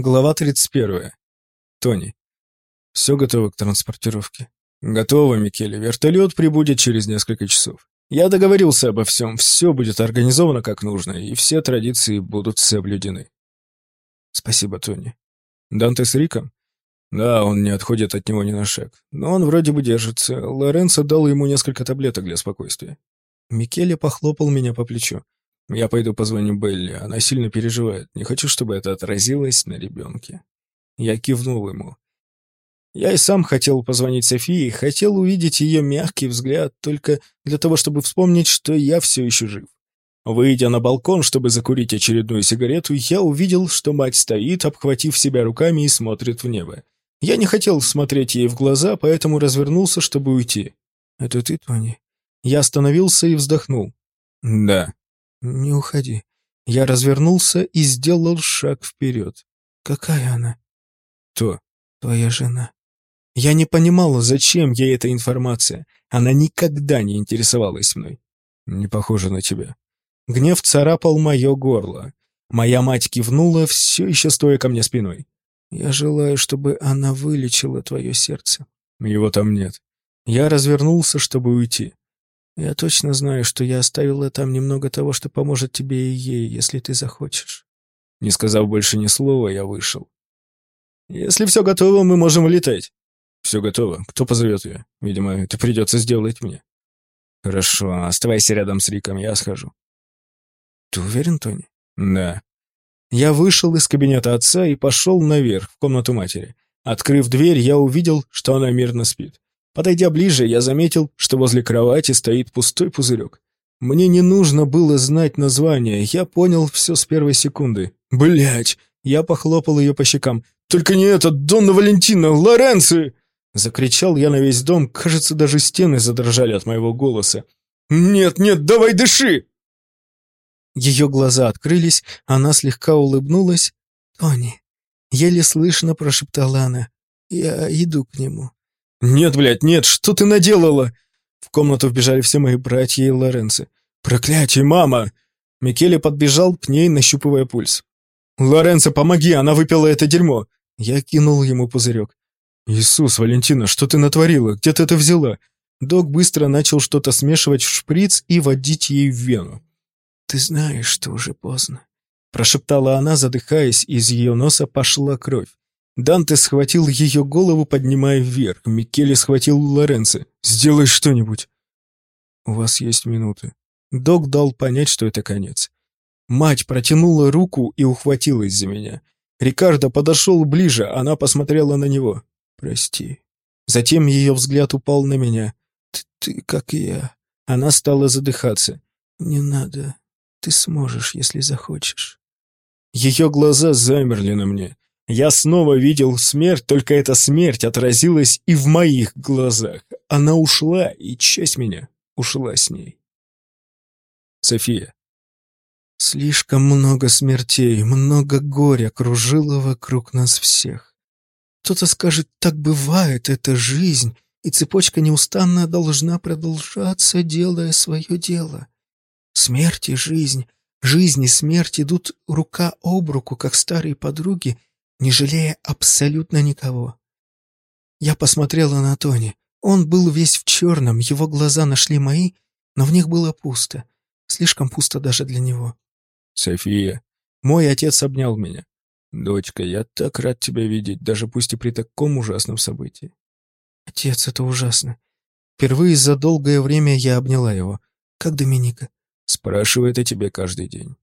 Глава 31. Тони. Все готово к транспортировке. Готово, Микеле. Вертолет прибудет через несколько часов. Я договорился обо всем, все будет организовано как нужно, и все традиции будут соблюдены. Спасибо, Тони. Данте с Риком? Да, он не отходит от него ни на шаг. Но он вроде бы держится. Лоренцо дал ему несколько таблеток для спокойствия. Микеле похлопал меня по плечу. Я пойду позвоню Белли, она сильно переживает. Не хочу, чтобы это отразилось на ребенке. Я кивнул ему. Я и сам хотел позвонить Софии, хотел увидеть ее мягкий взгляд, только для того, чтобы вспомнить, что я все еще жив. Выйдя на балкон, чтобы закурить очередную сигарету, я увидел, что мать стоит, обхватив себя руками и смотрит в небо. Я не хотел смотреть ей в глаза, поэтому развернулся, чтобы уйти. «Это ты, Тони?» Я остановился и вздохнул. «Да». «Не уходи». Я развернулся и сделал шаг вперед. «Какая она?» «То». «Твоя жена». Я не понимала, зачем ей эта информация. Она никогда не интересовалась мной. «Не похоже на тебя». Гнев царапал мое горло. Моя мать кивнула, все еще стоя ко мне спиной. «Я желаю, чтобы она вылечила твое сердце». «Его там нет». Я развернулся, чтобы уйти. Я точно знаю, что я оставила там немного того, что поможет тебе и ей, если ты захочешь. Не сказав больше ни слова, я вышел. Если все готово, мы можем летать. Все готово. Кто позовет ее? Видимо, это придется сделать мне. Хорошо, оставайся рядом с Риком, я схожу. Ты уверен, Тони? Да. Я вышел из кабинета отца и пошел наверх, в комнату матери. Открыв дверь, я увидел, что она мирно спит. Подойдя ближе, я заметил, что возле кровати стоит пустой пузырек. Мне не нужно было знать название, я понял все с первой секунды. Блять! Я похлопал ее по щекам. «Только не этот, Донна Валентина, Лоренци!» Закричал я на весь дом, кажется, даже стены задрожали от моего голоса. «Нет, нет, давай дыши!» Ее глаза открылись, она слегка улыбнулась. «Тони!» Еле слышно прошептала она. «Я иду к нему». «Нет, блядь, нет, что ты наделала?» В комнату вбежали все мои братья и Лоренци. «Проклятие, мама!» Микеле подбежал к ней, нащупывая пульс. «Лоренцо, помоги, она выпила это дерьмо!» Я кинул ему пузырек. «Иисус, Валентина, что ты натворила? Где ты это взяла?» Док быстро начал что-то смешивать в шприц и водить ей в вену. «Ты знаешь, что уже поздно», — прошептала она, задыхаясь, из ее носа пошла кровь. Данте схватил ее голову, поднимая вверх. Микеле схватил Лоренцо. «Сделай что-нибудь!» «У вас есть минуты». Док дал понять, что это конец. Мать протянула руку и ухватилась за меня. Рикардо подошел ближе, она посмотрела на него. «Прости». Затем ее взгляд упал на меня. «Ты, ты как я». Она стала задыхаться. «Не надо. Ты сможешь, если захочешь». Ее глаза замерли на мне. Я снова видел смерть, только эта смерть отразилась и в моих глазах. Она ушла, и часть меня ушла с ней. София. Слишком много смертей, много горя кружило вокруг нас всех. Кто-то скажет, так бывает, это жизнь, и цепочка неустанно должна продолжаться, делая свое дело. Смерть и жизнь, жизнь и смерть идут рука об руку, как старые подруги, не жалея абсолютно никого. Я посмотрела на Тони. Он был весь в черном, его глаза нашли мои, но в них было пусто. Слишком пусто даже для него. «София!» Мой отец обнял меня. «Дочка, я так рад тебя видеть, даже пусть и при таком ужасном событии». «Отец, это ужасно. Впервые за долгое время я обняла его. Как Доминика?» «Спрашивает о тебе каждый день».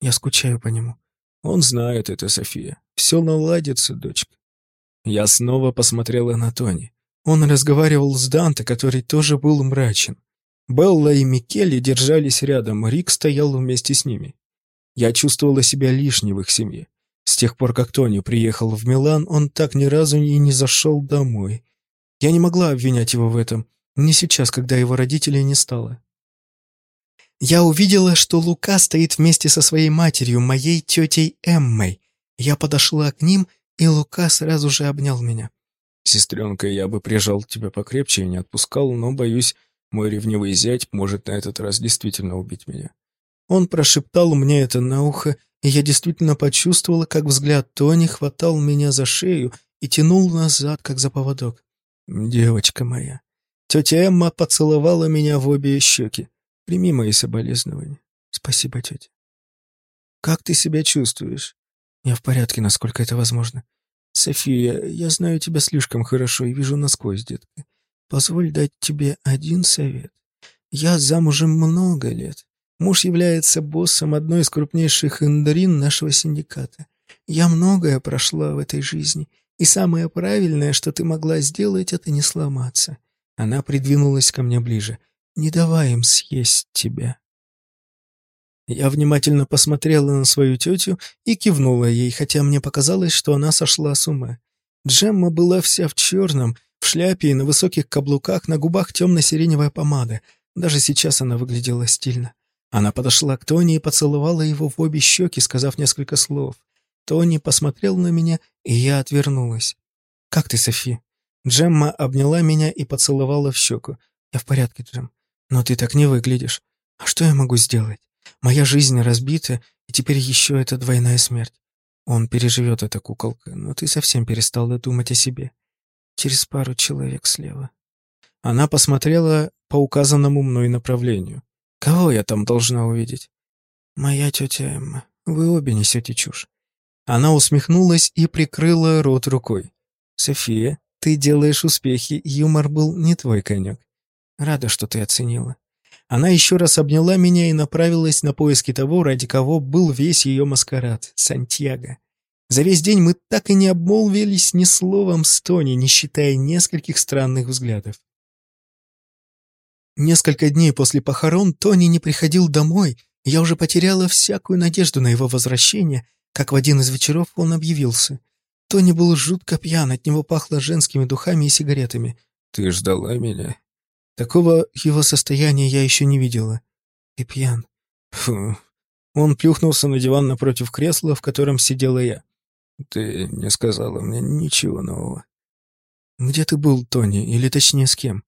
«Я скучаю по нему». Он знает это, София. Все наладится, дочка. Я снова посмотрела на Тони. Он разговаривал с Данте, который тоже был мрачен. Белла и Микеле держались рядом, Рик стоял вместе с ними. Я чувствовала себя лишней в их семье. С тех пор, как Тони приехал в Милан, он так ни разу и не зашел домой. Я не могла обвинять его в этом, не сейчас, когда его родителей не стало. Я увидела, что Лука стоит вместе со своей матерью, моей тетей Эммой. Я подошла к ним, и Лука сразу же обнял меня. «Сестренка, я бы прижал тебя покрепче и не отпускал, но, боюсь, мой ревнивый зять может на этот раз действительно убить меня». Он прошептал мне это на ухо, и я действительно почувствовала, как взгляд Тони хватал меня за шею и тянул назад, как за поводок. «Девочка моя». Тетя Эмма поцеловала меня в обе щеки. «Прими мои соболезнования». «Спасибо, тетя». «Как ты себя чувствуешь?» «Я в порядке, насколько это возможно». «София, я знаю тебя слишком хорошо и вижу насквозь, детка. Позволь дать тебе один совет. Я замужем много лет. Муж является боссом одной из крупнейших индрин нашего синдиката. Я многое прошла в этой жизни, и самое правильное, что ты могла сделать, это не сломаться. Она придвинулась ко мне ближе. Не давай им съесть тебя. Я внимательно посмотрела на свою тетю и кивнула ей, хотя мне показалось, что она сошла с ума. Джемма была вся в черном, в шляпе и на высоких каблуках, на губах темно-сиреневая помада. Даже сейчас она выглядела стильно. Она подошла к Тони и поцеловала его в обе щеки, сказав несколько слов. Тони посмотрел на меня, и я отвернулась. «Как ты, Софи?» Джемма обняла меня и поцеловала в щеку. «Я в порядке, Джем. Но ты так не выглядишь. А что я могу сделать? Моя жизнь разбита, и теперь еще эта двойная смерть. Он переживет эта куколка, но ты совсем перестала думать о себе. Через пару человек слева». Она посмотрела по указанному мной направлению. Кого я там должна увидеть? Моя тетя Эмма. Вы обе несете чушь. Она усмехнулась и прикрыла рот рукой. София, ты делаешь успехи, юмор был не твой конек. Рада, что ты оценила. Она еще раз обняла меня и направилась на поиски того, ради кого был весь ее маскарад — Сантьяго. За весь день мы так и не обмолвились ни словом с Тони, не считая нескольких странных взглядов. Несколько дней после похорон Тони не приходил домой, я уже потеряла всякую надежду на его возвращение, как в один из вечеров он объявился. Тони был жутко пьян, от него пахло женскими духами и сигаретами. «Ты ждала меня?» Такого его состояния я еще не видела. Ты пьян. Фу. Он плюхнулся на диван напротив кресла, в котором сидела я. Ты не сказала мне ничего нового. Где ты был, Тони, или точнее с кем?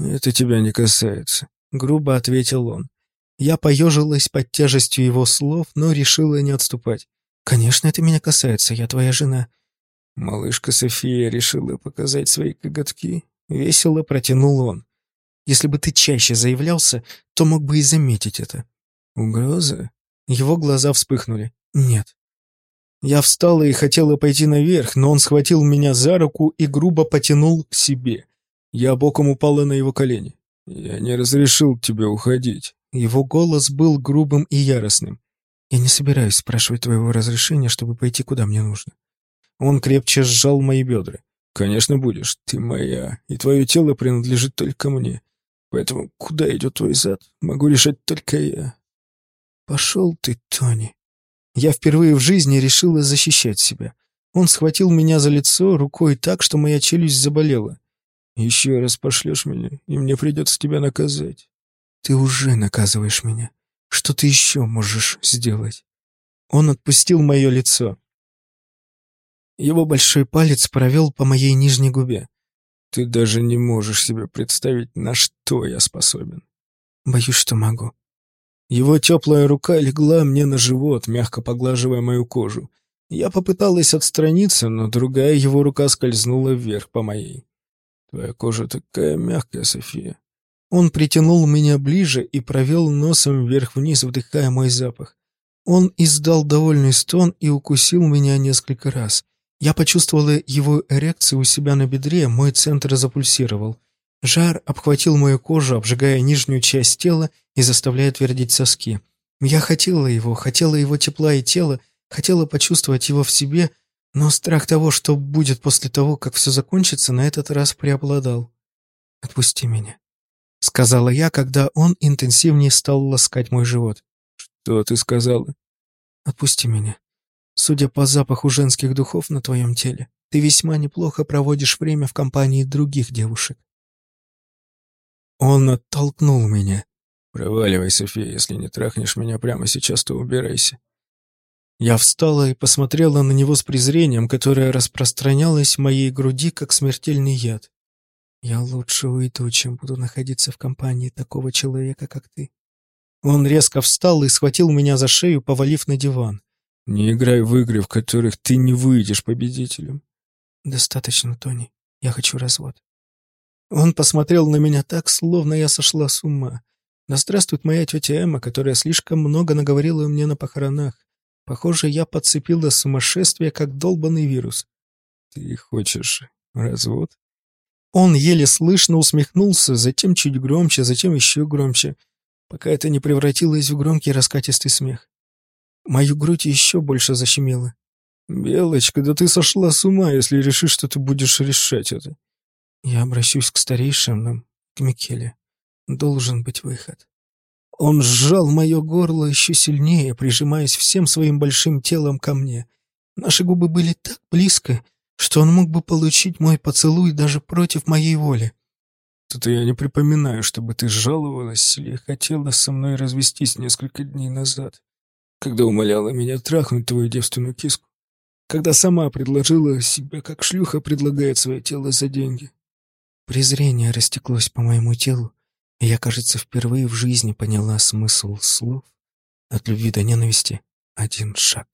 «Это тебя не касается», — грубо ответил он. Я поежилась под тяжестью его слов, но решила не отступать. «Конечно, это меня касается, я твоя жена». Малышка София решила показать свои коготки. Весело протянул он. «Если бы ты чаще заявлялся, то мог бы и заметить это». «Угроза?» Его глаза вспыхнули. «Нет». Я встала и хотела пойти наверх, но он схватил меня за руку и грубо потянул к себе. Я боком упала на его колени. «Я не разрешил тебе уходить». Его голос был грубым и яростным. «Я не собираюсь спрашивать твоего разрешения, чтобы пойти, куда мне нужно». Он крепче сжал мои бедра. «Конечно будешь, ты моя, и твое тело принадлежит только мне. Поэтому куда идет твой зад, могу решать только я». «Пошел ты, Тони». Я впервые в жизни решила защищать себя. Он схватил меня за лицо рукой так, что моя челюсть заболела. Еще раз пошлешь меня, и мне придется тебя наказать. Ты уже наказываешь меня. Что ты еще можешь сделать? Он отпустил мое лицо. Его большой палец провел по моей нижней губе. Ты даже не можешь себе представить, на что я способен. Боюсь, что могу. Его теплая рука легла мне на живот, мягко поглаживая мою кожу. Я попыталась отстраниться, но другая его рука скользнула вверх по моей. Твоя кожа такая мягкая, София. Он притянул меня ближе и провел носом вверх-вниз, вдыхая мой запах. Он издал довольный стон и укусил меня несколько раз. Я почувствовала его эрекцию у себя на бедре, мой центр запульсировал. Жар обхватил мою кожу, обжигая нижнюю часть тела и заставляя твердить соски. Я хотела его, хотела его тепла и тела, хотела почувствовать его в себе, но страх того, что будет после того, как все закончится, на этот раз преобладал. «Отпусти меня», — сказала я, когда он интенсивнее стал ласкать мой живот. «Что ты сказала?» «Отпусти меня. Судя по запаху женских духов на твоем теле, ты весьма неплохо проводишь время в компании других девушек». Он оттолкнул меня. «Проваливай, София, если не трахнешь меня прямо сейчас, то убирайся». Я встала и посмотрела на него с презрением, которое распространялось в моей груди, как смертельный яд. «Я лучше уйду, чем буду находиться в компании такого человека, как ты». Он резко встал и схватил меня за шею, повалив на диван. Не играй в игры, в которых ты не выйдешь победителем. Достаточно, Тони. Я хочу развод. Он посмотрел на меня так, словно я сошла с ума. Да здравствует моя тетя Эмма, которая слишком много наговорила мне на похоронах. Похоже, я подцепила сумасшествие, как долбанный вирус. Ты хочешь развод? Он еле слышно усмехнулся, затем чуть громче, затем еще громче, пока это не превратилось в громкий раскатистый смех. Мою грудь еще больше защемило. «Белочка, да ты сошла с ума, если решишь, что ты будешь решать это». Я обращусь к старейшинам, к Микеле. Должен быть выход. Он сжал мое горло еще сильнее, прижимаясь всем своим большим телом ко мне. Наши губы были так близко, что он мог бы получить мой поцелуй даже против моей воли. Тут я не припоминаю, чтобы ты жаловалась или хотела со мной развестись несколько дней назад, когда умоляла меня трахнуть твою девственную киску когда сама предложила себя, как шлюха предлагает свое тело за деньги. Презрение растеклось по моему телу, и я, кажется, впервые в жизни поняла смысл слов «от любви до ненависти один шаг».